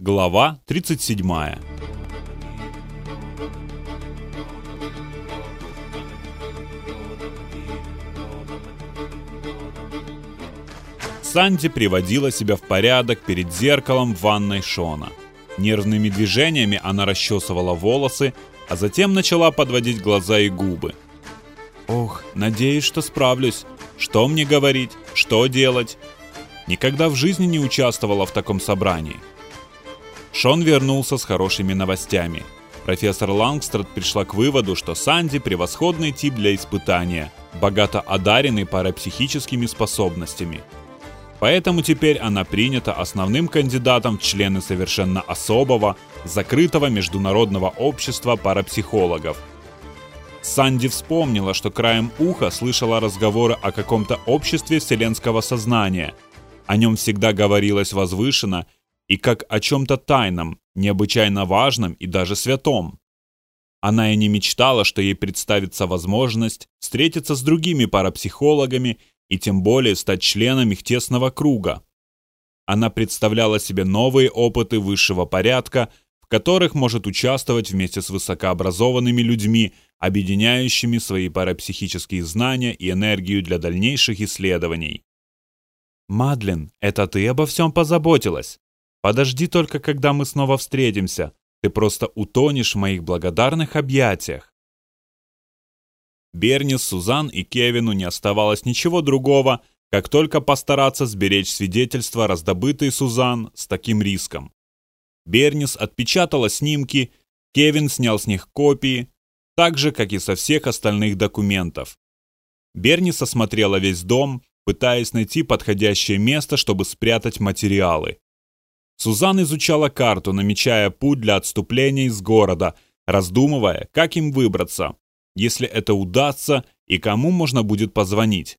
Глава 37 Санди приводила себя в порядок перед зеркалом в ванной Шона. Нервными движениями она расчесывала волосы, а затем начала подводить глаза и губы. «Ох, надеюсь, что справлюсь. Что мне говорить? Что делать?» Никогда в жизни не участвовала в таком собрании. Шон вернулся с хорошими новостями. Профессор Лангстрад пришла к выводу, что Санди – превосходный тип для испытания, богато одаренный парапсихическими способностями. Поэтому теперь она принята основным кандидатом в члены совершенно особого, закрытого международного общества парапсихологов. Санди вспомнила, что краем уха слышала разговоры о каком-то обществе вселенского сознания. О нем всегда говорилось возвышенно и как о чем-то тайном, необычайно важном и даже святом. Она и не мечтала, что ей представится возможность встретиться с другими парапсихологами и тем более стать членом их тесного круга. Она представляла себе новые опыты высшего порядка, в которых может участвовать вместе с высокообразованными людьми, объединяющими свои парапсихические знания и энергию для дальнейших исследований. «Мадлен, это ты обо всем позаботилась?» Подожди только, когда мы снова встретимся. Ты просто утонешь в моих благодарных объятиях. Берни, Сузан и Кевину не оставалось ничего другого, как только постараться сберечь свидетельства, раздобытые Сузан, с таким риском. Бернис отпечатала снимки, Кевин снял с них копии, так же, как и со всех остальных документов. Бернис осмотрела весь дом, пытаясь найти подходящее место, чтобы спрятать материалы. Сузан изучала карту, намечая путь для отступления из города, раздумывая, как им выбраться, если это удастся и кому можно будет позвонить.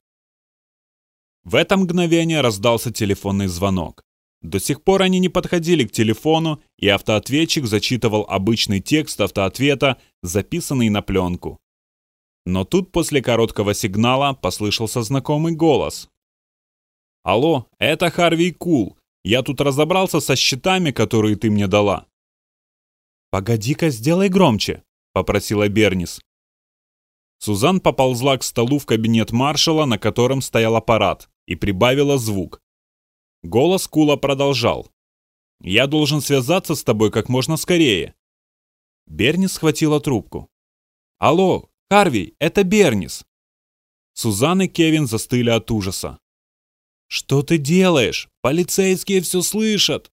В это мгновение раздался телефонный звонок. До сих пор они не подходили к телефону, и автоответчик зачитывал обычный текст автоответа, записанный на пленку. Но тут после короткого сигнала послышался знакомый голос. «Алло, это Харви Кул. Я тут разобрался со счетами, которые ты мне дала». «Погоди-ка, сделай громче», — попросила Бернис. Сузан поползла к столу в кабинет маршала, на котором стоял аппарат, и прибавила звук. Голос Кула продолжал. «Я должен связаться с тобой как можно скорее». Бернис схватила трубку. «Алло, Харви, это Бернис!» Сузан и Кевин застыли от ужаса. «Что ты делаешь? Полицейские все слышат!»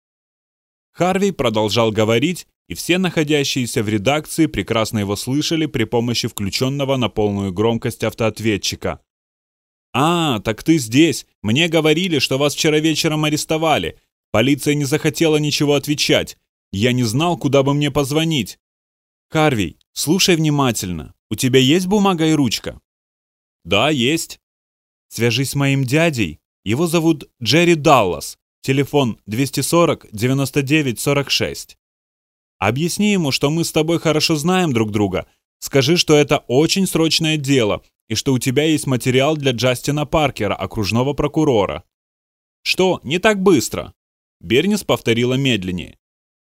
Харви продолжал говорить, и все находящиеся в редакции прекрасно его слышали при помощи включенного на полную громкость автоответчика. «А, так ты здесь. Мне говорили, что вас вчера вечером арестовали. Полиция не захотела ничего отвечать. Я не знал, куда бы мне позвонить. Харви, слушай внимательно. У тебя есть бумага и ручка?» «Да, есть». «Свяжись с моим дядей его зовут Джерри Даллас. Телефон 240-99-46. Объясни ему, что мы с тобой хорошо знаем друг друга. Скажи, что это очень срочное дело и что у тебя есть материал для Джастина Паркера, окружного прокурора. Что, не так быстро? Бернис повторила медленнее.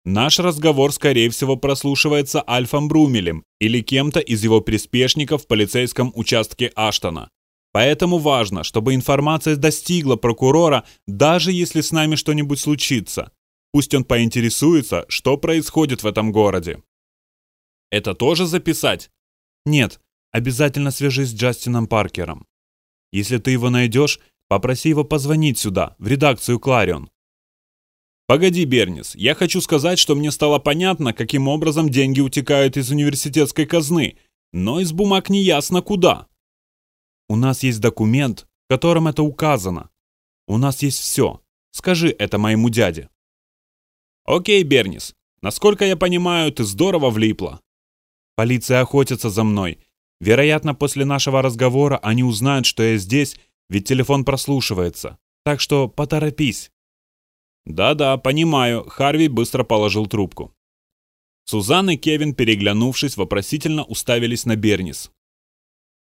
Наш разговор, скорее всего, прослушивается Альфом Брумелем или кем-то из его приспешников в полицейском участке Аштона. Поэтому важно, чтобы информация достигла прокурора, даже если с нами что-нибудь случится. Пусть он поинтересуется, что происходит в этом городе. Это тоже записать? Нет, обязательно свяжись с Джастином Паркером. Если ты его найдешь, попроси его позвонить сюда, в редакцию Кларион. Погоди, Бернис, я хочу сказать, что мне стало понятно, каким образом деньги утекают из университетской казны, но из бумаг не ясно куда. У нас есть документ, в котором это указано. У нас есть все. Скажи это моему дяде. Окей, Бернис. Насколько я понимаю, ты здорово влипла. Полиция охотится за мной. Вероятно, после нашего разговора они узнают, что я здесь, ведь телефон прослушивается. Так что поторопись. Да-да, понимаю. Харви быстро положил трубку. Сузан и Кевин, переглянувшись, вопросительно уставились на Бернис.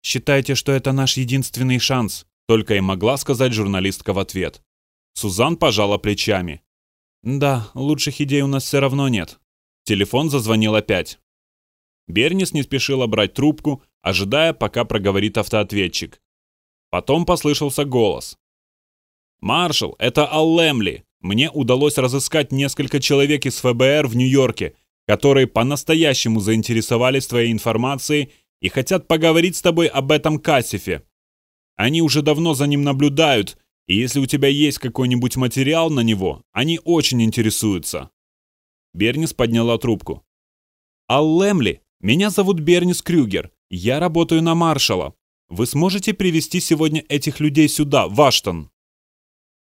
«Считайте, что это наш единственный шанс», — только и могла сказать журналистка в ответ. Сузан пожала плечами. Да, лучших идей у нас все равно нет. Телефон зазвонил опять. Бернис не спешила брать трубку, ожидая, пока проговорит автоответчик. Потом послышался голос. «Маршал, это Ал Лемли. Мне удалось разыскать несколько человек из ФБР в Нью-Йорке, которые по-настоящему заинтересовались твоей информацией и хотят поговорить с тобой об этом Кассифе. Они уже давно за ним наблюдают, и если у тебя есть какой-нибудь материал на него, они очень интересуются». Бернис подняла трубку. «Ал Лемли, меня зовут Бернис Крюгер. Я работаю на маршала. Вы сможете привести сегодня этих людей сюда, в Аштон?»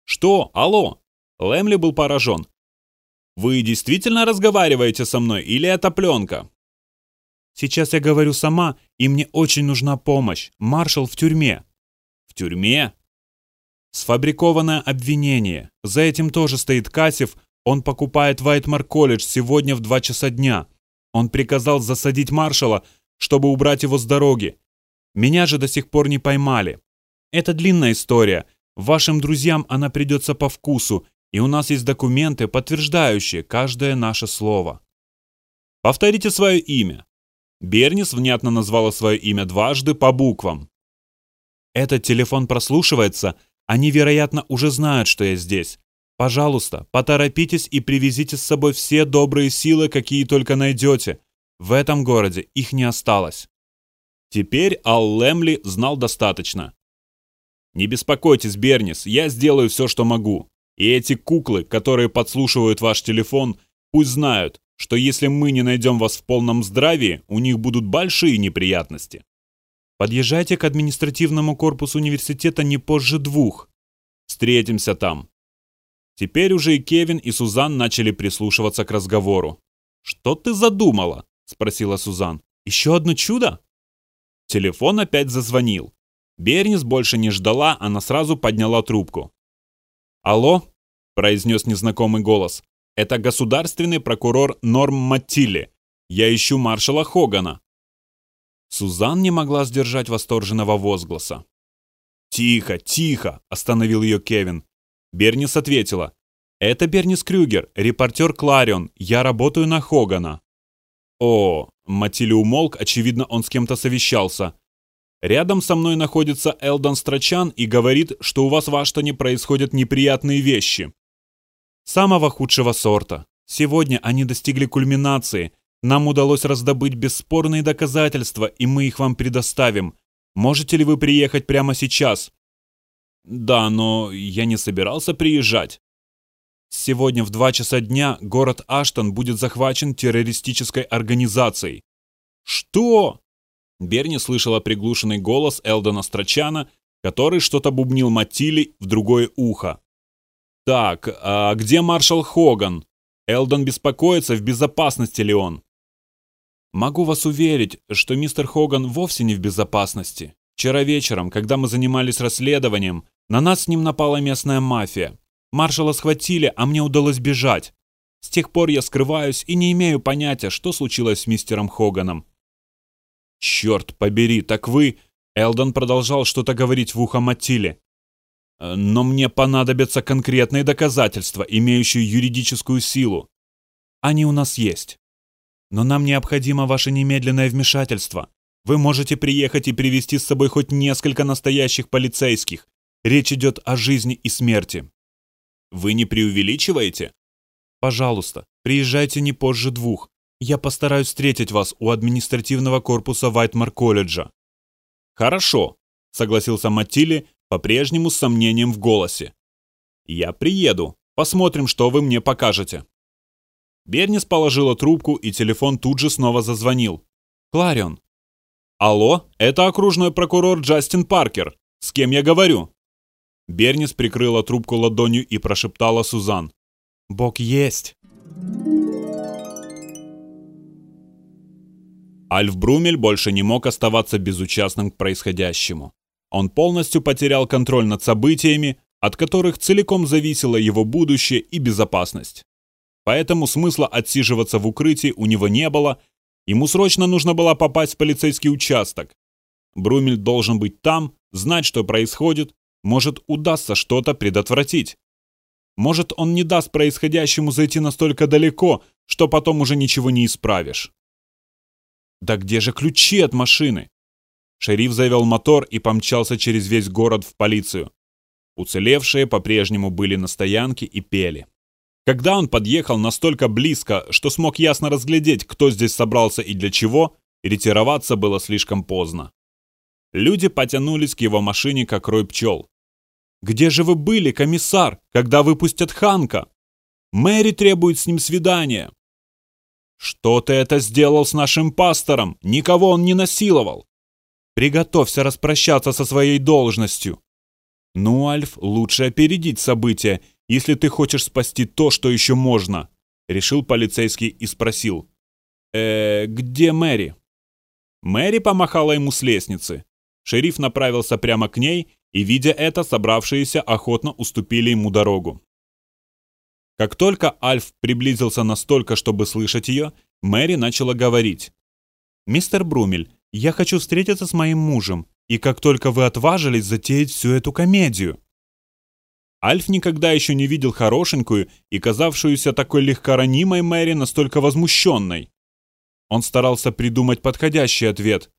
«Что? Алло?» Лемли был поражен. «Вы действительно разговариваете со мной или это пленка?» «Сейчас я говорю сама, и мне очень нужна помощь. Маршал в тюрьме». «В тюрьме?» Сфабрикованное обвинение. За этим тоже стоит Касев. Он покупает Вайтмар колледж сегодня в 2 часа дня. Он приказал засадить маршала, чтобы убрать его с дороги. Меня же до сих пор не поймали. Это длинная история. Вашим друзьям она придется по вкусу, и у нас есть документы, подтверждающие каждое наше слово. Повторите свое имя. Бернис внятно назвала свое имя дважды по буквам. Этот телефон прослушивается, они, вероятно, уже знают, что я здесь. Пожалуйста, поторопитесь и привезите с собой все добрые силы, какие только найдете. В этом городе их не осталось. Теперь Ал Лемли знал достаточно. «Не беспокойтесь, Бернис, я сделаю все, что могу. И эти куклы, которые подслушивают ваш телефон, пусть знают, что если мы не найдем вас в полном здравии, у них будут большие неприятности. Подъезжайте к административному корпусу университета не позже двух. Встретимся там. Теперь уже и Кевин, и Сузан начали прислушиваться к разговору. «Что ты задумала?» – спросила Сузан. «Еще одно чудо?» Телефон опять зазвонил. Бернис больше не ждала, она сразу подняла трубку. «Алло?» – произнес незнакомый голос. «Это государственный прокурор Норм Маттилли. Я ищу маршала Хогана». Сузан не могла сдержать восторженного возгласа. «Тихо, тихо!» – остановил ее Кевин. Бернис ответила. «Это Бернис Крюгер, репортер Кларион. Я работаю на Хогана». «О!» – Матили умолк, очевидно, он с кем-то совещался. «Рядом со мной находится Элдон Страчан и говорит, что у вас в Аштоне происходят неприятные вещи». «Самого худшего сорта. Сегодня они достигли кульминации – нам удалось раздобыть бесспорные доказательства, и мы их вам предоставим. Можете ли вы приехать прямо сейчас? Да, но я не собирался приезжать. Сегодня в 2 часа дня город Аштон будет захвачен террористической организацией. Что? Берни слышала приглушенный голос Элдона Страчана, который что-то бубнил Матили в другое ухо. Так, а где маршал Хоган? Элдон беспокоится, в безопасности ли он? Могу вас уверить, что мистер Хоган вовсе не в безопасности. Вчера вечером, когда мы занимались расследованием, на нас с ним напала местная мафия. Маршала схватили, а мне удалось бежать. С тех пор я скрываюсь и не имею понятия, что случилось с мистером Хоганом. Черт побери, так вы... Элдон продолжал что-то говорить в ухо Матиле. Но мне понадобятся конкретные доказательства, имеющие юридическую силу. Они у нас есть. Но нам необходимо ваше немедленное вмешательство. Вы можете приехать и привести с собой хоть несколько настоящих полицейских. Речь идет о жизни и смерти. Вы не преувеличиваете? Пожалуйста, приезжайте не позже двух. Я постараюсь встретить вас у административного корпуса Вайтмар колледжа. Хорошо, согласился Матили, по-прежнему с сомнением в голосе. Я приеду. Посмотрим, что вы мне покажете. Бернис положила трубку, и телефон тут же снова зазвонил. «Кларион». «Алло, это окружной прокурор Джастин Паркер. С кем я говорю?» Бернис прикрыла трубку ладонью и прошептала Сузан. «Бог есть!» Альф Брумель больше не мог оставаться безучастным к происходящему. Он полностью потерял контроль над событиями, от которых целиком зависело его будущее и безопасность. Поэтому смысла отсиживаться в укрытии у него не было, ему срочно нужно было попасть в полицейский участок. Брумель должен быть там, знать, что происходит, может удастся что-то предотвратить. Может, он не даст происходящему зайти настолько далеко, что потом уже ничего не исправишь. Да где же ключи от машины? Шериф завел мотор и помчался через весь город в полицию. Уцелевшие по-прежнему были на стоянке и пели. Когда он подъехал настолько близко, что смог ясно разглядеть, кто здесь собрался и для чего, ретироваться было слишком поздно. Люди потянулись к его машине, как рой пчел. «Где же вы были, комиссар, когда выпустят Ханка? Мэри требует с ним свидания». «Что ты это сделал с нашим пастором? Никого он не насиловал!» «Приготовься распрощаться со своей должностью!» «Ну, Альф, лучше опередить события, если ты хочешь спасти то, что еще можно», — решил полицейский и спросил. «Э, где Мэри?» Мэри помахала ему с лестницы. Шериф направился прямо к ней, и, видя это, собравшиеся охотно уступили ему дорогу. Как только Альф приблизился настолько, чтобы слышать ее, Мэри начала говорить. «Мистер Брумель, я хочу встретиться с моим мужем, и как только вы отважились затеять всю эту комедию». Альф никогда еще не видел хорошенькую и казавшуюся такой легкоранимой Мэри настолько возмущенной. Он старался придумать подходящий ответ.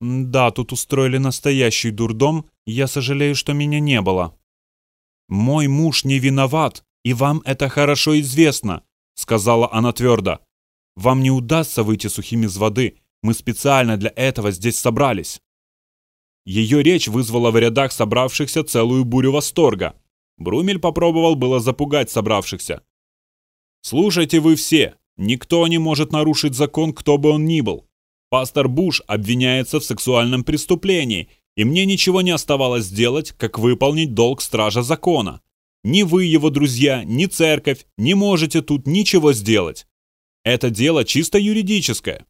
«Да, тут устроили настоящий дурдом, я сожалею, что меня не было». «Мой муж не виноват, и вам это хорошо известно», — сказала она твердо. «Вам не удастся выйти сухими из воды, мы специально для этого здесь собрались». Ее речь вызвала в рядах собравшихся целую бурю восторга. Брумель попробовал было запугать собравшихся. «Слушайте вы все, никто не может нарушить закон, кто бы он ни был. Пастор Буш обвиняется в сексуальном преступлении, и мне ничего не оставалось сделать, как выполнить долг стража закона. Ни вы, его друзья, ни церковь не можете тут ничего сделать. Это дело чисто юридическое.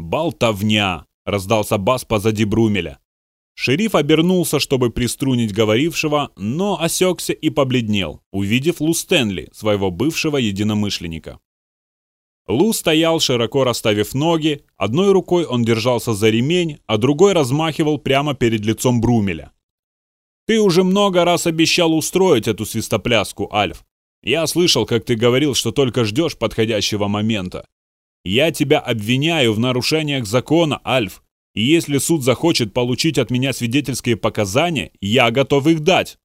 «Болтовня!» — раздался бас позади Брумеля. Шериф обернулся, чтобы приструнить говорившего, но осекся и побледнел, увидев Лу Стэнли, своего бывшего единомышленника. Лу стоял, широко расставив ноги, одной рукой он держался за ремень, а другой размахивал прямо перед лицом Брумеля. «Ты уже много раз обещал устроить эту свистопляску, Альф. Я слышал, как ты говорил, что только ждешь подходящего момента. Я тебя обвиняю в нарушениях закона, Альф. И если суд захочет получить от меня свидетельские показания, я готов их дать.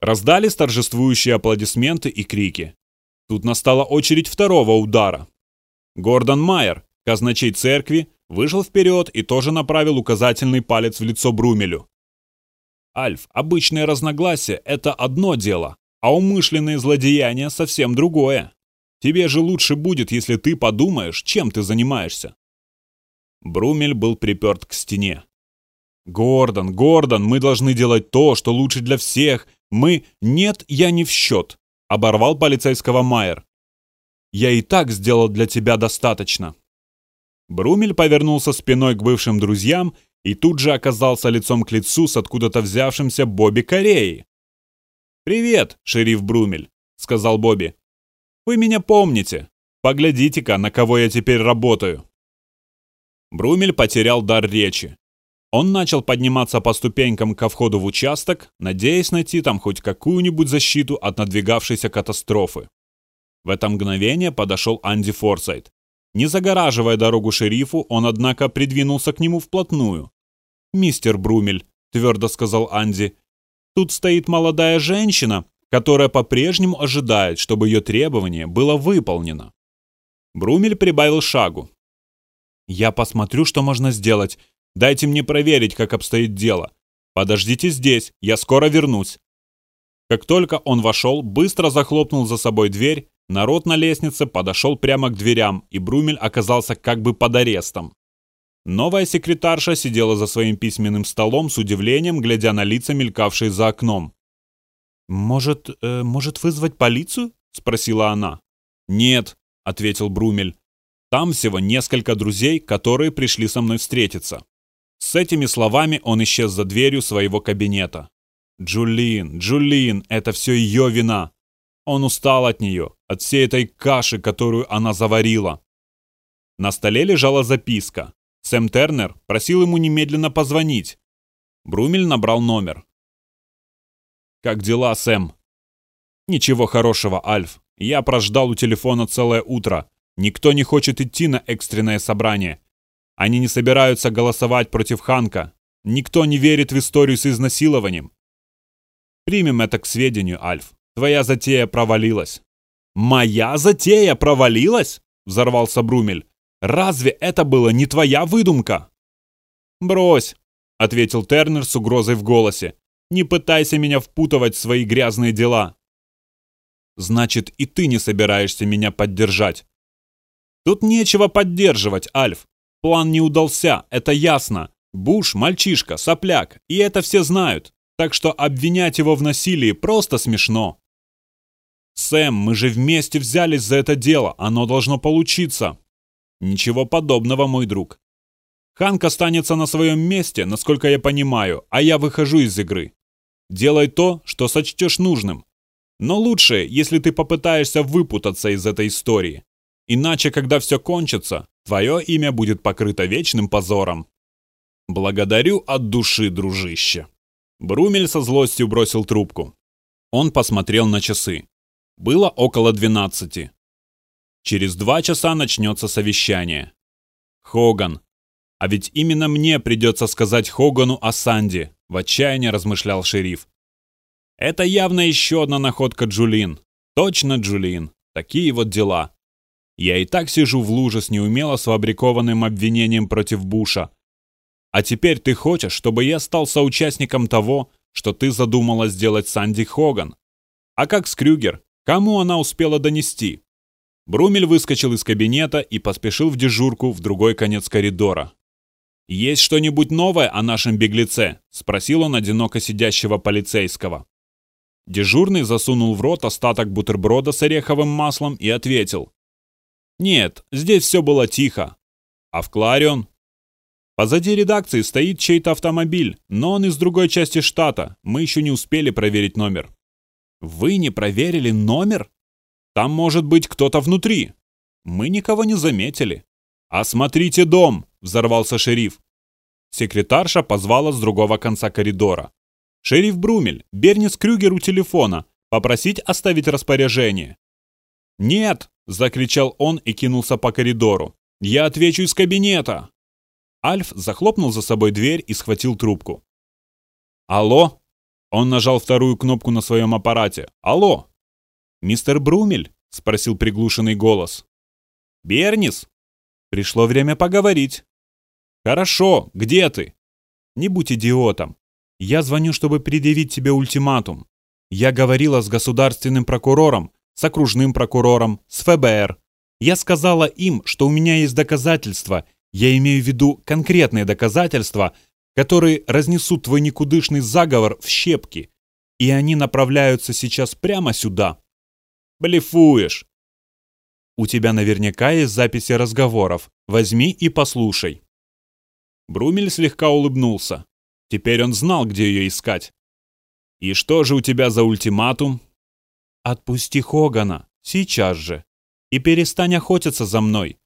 Раздались торжествующие аплодисменты и крики. Тут настала очередь второго удара. Гордон Майер, казначей церкви, вышел вперед и тоже направил указательный палец в лицо Брумелю. Альф, обычные разногласия – это одно дело, а умышленные злодеяния – совсем другое. Тебе же лучше будет, если ты подумаешь, чем ты занимаешься». Брумель был приперт к стене. «Гордон, Гордон, мы должны делать то, что лучше для всех. Мы... Нет, я не в счет», — оборвал полицейского Майер. «Я и так сделал для тебя достаточно». Брумель повернулся спиной к бывшим друзьям и тут же оказался лицом к лицу с откуда-то взявшимся Бобби Кореей. «Привет, шериф Брумель», — сказал Бобби. Вы меня помните. Поглядите-ка, на кого я теперь работаю». Брумель потерял дар речи. Он начал подниматься по ступенькам ко входу в участок, надеясь найти там хоть какую-нибудь защиту от надвигавшейся катастрофы. В это мгновение подошел Анди Форсайт. Не загораживая дорогу шерифу, он, однако, придвинулся к нему вплотную. «Мистер Брумель», — твердо сказал Анди, — «тут стоит молодая женщина, которая по-прежнему ожидает, чтобы ее требование было выполнено. Брумель прибавил шагу. «Я посмотрю, что можно сделать. Дайте мне проверить, как обстоит дело. Подождите здесь, я скоро вернусь». Как только он вошел, быстро захлопнул за собой дверь, народ на лестнице подошел прямо к дверям, и Брумель оказался как бы под арестом. Новая секретарша сидела за своим письменным столом с удивлением, глядя на лица, мелькавшие за окном. «Может, э, может вызвать полицию?» — спросила она. «Нет», — ответил Брумель. «Там всего несколько друзей, которые пришли со мной встретиться». С этими словами он исчез за дверью своего кабинета. Джулин, Джулин, это все ее вина. Он устал от нее, от всей этой каши, которую она заварила. На столе лежала записка. Сэм Тернер просил ему немедленно позвонить. Брумель набрал номер. «Как дела, Сэм?» Ничего хорошего, Альф. Я прождал у телефона целое утро. Никто не хочет идти на экстренное собрание. Они не собираются голосовать против Ханка. Никто не верит в историю с изнасилованием. Примем это к сведению, Альф. Твоя затея провалилась. «Моя затея провалилась?» — взорвался Брумель. «Разве это было не твоя выдумка?» «Брось», — ответил Тернер с угрозой в голосе. «Не пытайся меня впутывать в свои грязные дела». «Значит, и ты не собираешься меня поддержать». «Тут нечего поддерживать, Альф. План не удался, это ясно. Буш – мальчишка, сопляк, и это все знают. Так что обвинять его в насилии просто смешно. «Сэм, мы же вместе взялись за это дело, оно должно получиться». «Ничего подобного, мой друг. Ханк останется на своем месте, насколько я понимаю, а я выхожу из игры. Делай то, что сочтешь нужным. Но лучше, если ты попытаешься выпутаться из этой истории. Иначе, когда все кончится, твое имя будет покрыто вечным позором. Благодарю от души, дружище. Брумель со злостью бросил трубку. Он посмотрел на часы. Было около двенадцати. Через два часа начнется совещание. Хоган. А ведь именно мне придется сказать Хогану о Санди, в отчаянии размышлял шериф. Это явно еще одна находка Джулин. Точно Джулин. Такие вот дела. Я и так сижу в луже с неумело сфабрикованным обвинением против Буша. А теперь ты хочешь, чтобы я стал соучастником того, что ты задумала сделать Санди Хоган? А как с Крюгер? Кому она успела донести? Брумель выскочил из кабинета и поспешил в дежурку в другой конец коридора. «Есть что-нибудь новое о нашем беглеце?» – спросил он одиноко сидящего полицейского. Дежурный засунул в рот остаток бутерброда с ореховым маслом и ответил. «Нет, здесь все было тихо. А в Кларион?» «Позади редакции стоит чей-то автомобиль, но он из другой части штата. Мы еще не успели проверить номер». Вы не проверили номер? Там может быть кто-то внутри. Мы никого не заметили. «Осмотрите дом!» – взорвался шериф. Секретарша позвала с другого конца коридора. «Шериф Брумель, Бернис Крюгер у телефона. Попросить оставить распоряжение». «Нет!» – закричал он и кинулся по коридору. «Я отвечу из кабинета!» Альф захлопнул за собой дверь и схватил трубку. «Алло?» Он нажал вторую кнопку на своем аппарате. «Алло!» «Мистер Брумель?» — спросил приглушенный голос. «Бернис?» «Пришло время поговорить». «Хорошо, где ты?» «Не будь идиотом. Я звоню, чтобы предъявить тебе ультиматум. Я говорила с государственным прокурором, с окружным прокурором, с ФБР. Я сказала им, что у меня есть доказательства, я имею в виду конкретные доказательства, которые разнесут твой никудышный заговор в щепки, и они направляются сейчас прямо сюда. Блефуешь. У тебя наверняка есть записи разговоров. Возьми и послушай. Брумель слегка улыбнулся. Теперь он знал, где ее искать. «И что же у тебя за ультиматум?» «Отпусти Хогана, сейчас же, и перестань охотиться за мной.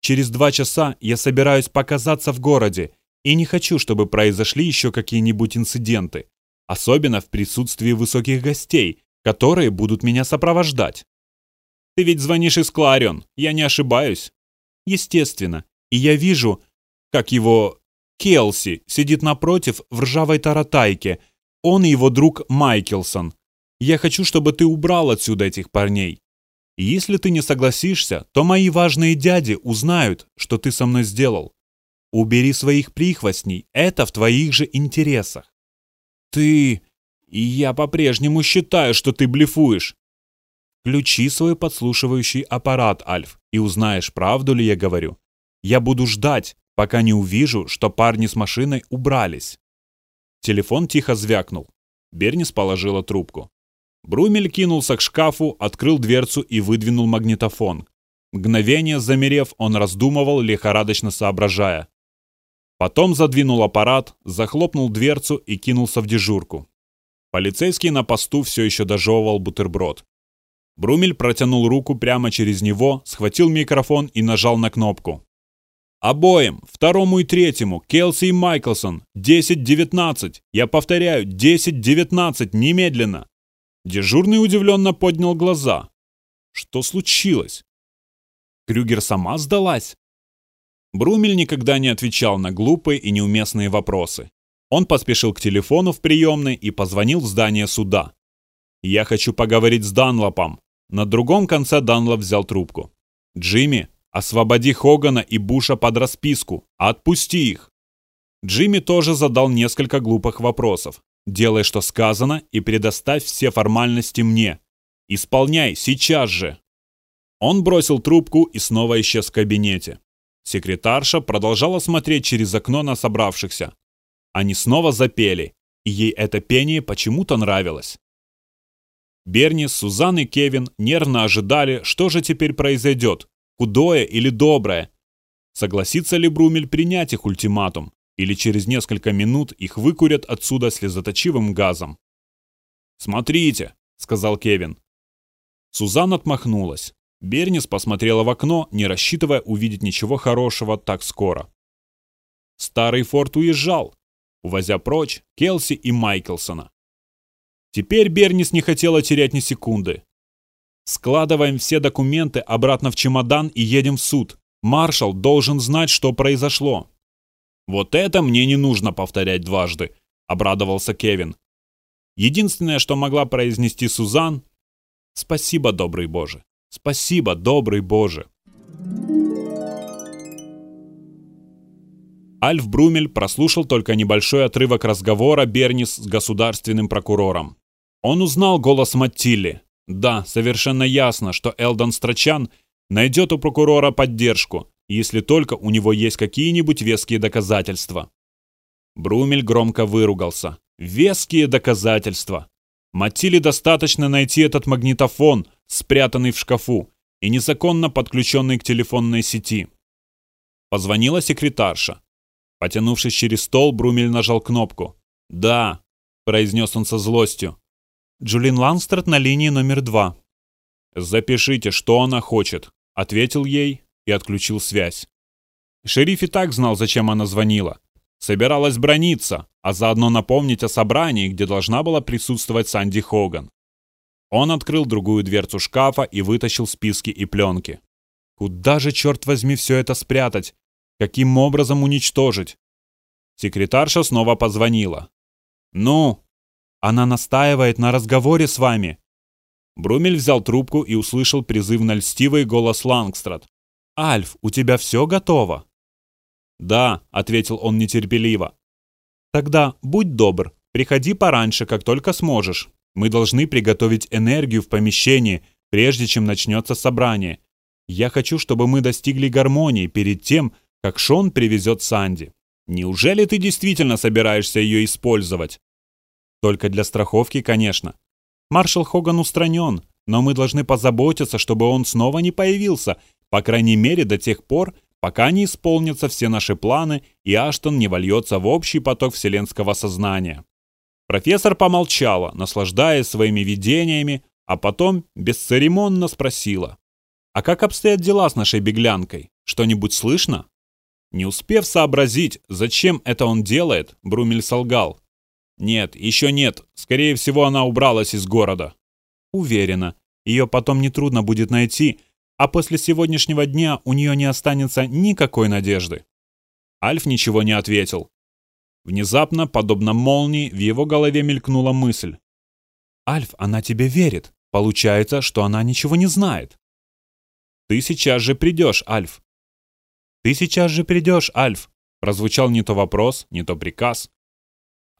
Через два часа я собираюсь показаться в городе и не хочу, чтобы произошли еще какие-нибудь инциденты, особенно в присутствии высоких гостей, которые будут меня сопровождать. Ты ведь звонишь из Кларион, я не ошибаюсь. Естественно. И я вижу, как его Келси сидит напротив в ржавой таратайке. Он и его друг Майкелсон. Я хочу, чтобы ты убрал отсюда этих парней. если ты не согласишься, то мои важные дяди узнают, что ты со мной сделал. Убери своих прихвостней, это в твоих же интересах. Ты... И я по-прежнему считаю, что ты блефуешь. Включи свой подслушивающий аппарат, Альф, и узнаешь, правду ли я говорю. Я буду ждать, пока не увижу, что парни с машиной убрались. Телефон тихо звякнул. Бернис положила трубку. Брумель кинулся к шкафу, открыл дверцу и выдвинул магнитофон. Мгновение замерев, он раздумывал, лихорадочно соображая. Потом задвинул аппарат, захлопнул дверцу и кинулся в дежурку. Полицейский на посту все еще дожевывал бутерброд. Брумель протянул руку прямо через него, схватил микрофон и нажал на кнопку. «Обоим, второму и третьему, Келси и Майклсон, 10-19, я повторяю, 10-19, немедленно!» Дежурный удивленно поднял глаза. Что случилось? Крюгер сама сдалась? Брумель никогда не отвечал на глупые и неуместные вопросы. Он поспешил к телефону в приемной и позвонил в здание суда. «Я хочу поговорить с Данлопом». На другом конце Данлоп взял трубку. «Джимми, освободи Хогана и Буша под расписку, отпусти их». Джимми тоже задал несколько глупых вопросов. «Делай, что сказано, и предоставь все формальности мне. Исполняй, сейчас же!» Он бросил трубку и снова исчез в кабинете. Секретарша продолжала смотреть через окно на собравшихся. Они снова запели, и ей это пение почему-то нравилось. Берни, Сузан и Кевин нервно ожидали, что же теперь произойдет, худое или доброе. Согласится ли Брумель принять их ультиматум, или через несколько минут их выкурят отсюда слезоточивым газом. «Смотрите», — сказал Кевин. Сузан отмахнулась. Бернис посмотрела в окно, не рассчитывая увидеть ничего хорошего так скоро. Старый форт уезжал, увозя прочь Келси и Майклсона. Теперь Бернис не хотела терять ни секунды. «Складываем все документы обратно в чемодан и едем в суд. Маршал должен знать, что произошло». «Вот это мне не нужно повторять дважды», — обрадовался Кевин. Единственное, что могла произнести Сузан — «Спасибо, добрый Боже». Спасибо, добрый Боже. Альф Брумель прослушал только небольшой отрывок разговора Бернис с государственным прокурором. Он узнал голос Маттилли. Да, совершенно ясно, что Элдон Страчан найдет у прокурора поддержку, если только у него есть какие-нибудь веские доказательства. Брумель громко выругался. Веские доказательства. Матиле достаточно найти этот магнитофон, спрятанный в шкафу и незаконно подключенный к телефонной сети. Позвонила секретарша. Потянувшись через стол, Брумель нажал кнопку. «Да», — произнес он со злостью. «Джулин Ланстрад на линии номер два». «Запишите, что она хочет», — ответил ей и отключил связь. Шериф и так знал, зачем она звонила. Собиралась брониться, а заодно напомнить о собрании, где должна была присутствовать Санди Хоган. Он открыл другую дверцу шкафа и вытащил списки и пленки. Куда же, черт возьми, все это спрятать? Каким образом уничтожить? Секретарша снова позвонила. «Ну?» «Она настаивает на разговоре с вами». Брумель взял трубку и услышал призывно льстивый голос Лангстрад. «Альф, у тебя все готово?» «Да», — ответил он нетерпеливо. «Тогда будь добр, приходи пораньше, как только сможешь. Мы должны приготовить энергию в помещении, прежде чем начнется собрание. Я хочу, чтобы мы достигли гармонии перед тем, как Шон привезет Санди. Неужели ты действительно собираешься ее использовать? Только для страховки, конечно. Маршал Хоган устранен, но мы должны позаботиться, чтобы он снова не появился, по крайней мере до тех пор, пока не исполнятся все наши планы и Аштон не вольется в общий поток вселенского сознания. Профессор помолчала, наслаждаясь своими видениями, а потом бесцеремонно спросила. «А как обстоят дела с нашей беглянкой? Что-нибудь слышно?» Не успев сообразить, зачем это он делает, Брумель солгал. «Нет, еще нет. Скорее всего, она убралась из города». «Уверена. Ее потом нетрудно будет найти, а после сегодняшнего дня у нее не останется никакой надежды. Альф ничего не ответил. Внезапно, подобно молнии, в его голове мелькнула мысль. «Альф, она тебе верит. Получается, что она ничего не знает». «Ты сейчас же придешь, Альф». «Ты сейчас же придешь, Альф», прозвучал не то вопрос, не то приказ.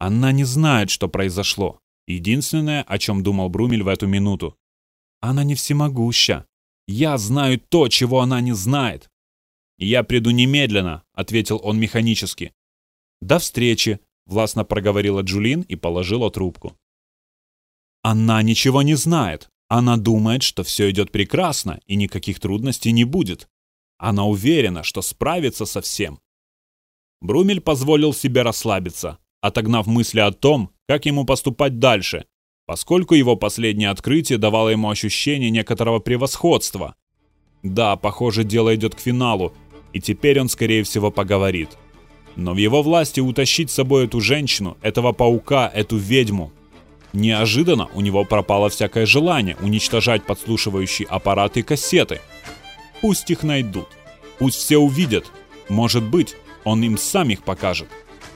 Она не знает, что произошло. Единственное, о чем думал Брумель в эту минуту. Она не всемогуща. Я знаю то, чего она не знает. Я приду немедленно, ответил он механически. До встречи, властно проговорила Джулин и положила трубку. Она ничего не знает. Она думает, что все идет прекрасно и никаких трудностей не будет. Она уверена, что справится со всем. Брумель позволил себе расслабиться, отогнав мысли о том, как ему поступать дальше, поскольку его последнее открытие давало ему ощущение некоторого превосходства. Да, похоже, дело идет к финалу, и теперь он, скорее всего, поговорит. Но в его власти утащить с собой эту женщину, этого паука, эту ведьму. Неожиданно у него пропало всякое желание уничтожать подслушивающие аппараты и кассеты. Пусть их найдут. Пусть все увидят. Может быть, он им сам их покажет.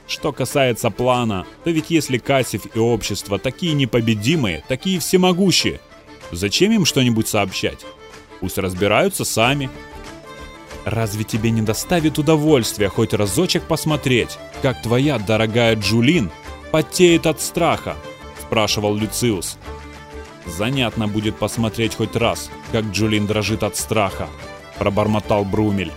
Что касается плана, то ведь если Касев и общество такие непобедимые, такие всемогущие, зачем им что-нибудь сообщать? Пусть разбираются сами. Разве тебе не доставит удовольствия хоть разочек посмотреть, как твоя дорогая Джулин потеет от страха? Спрашивал Люциус. Занятно будет посмотреть хоть раз, как Джулин дрожит от страха, пробормотал Брумель.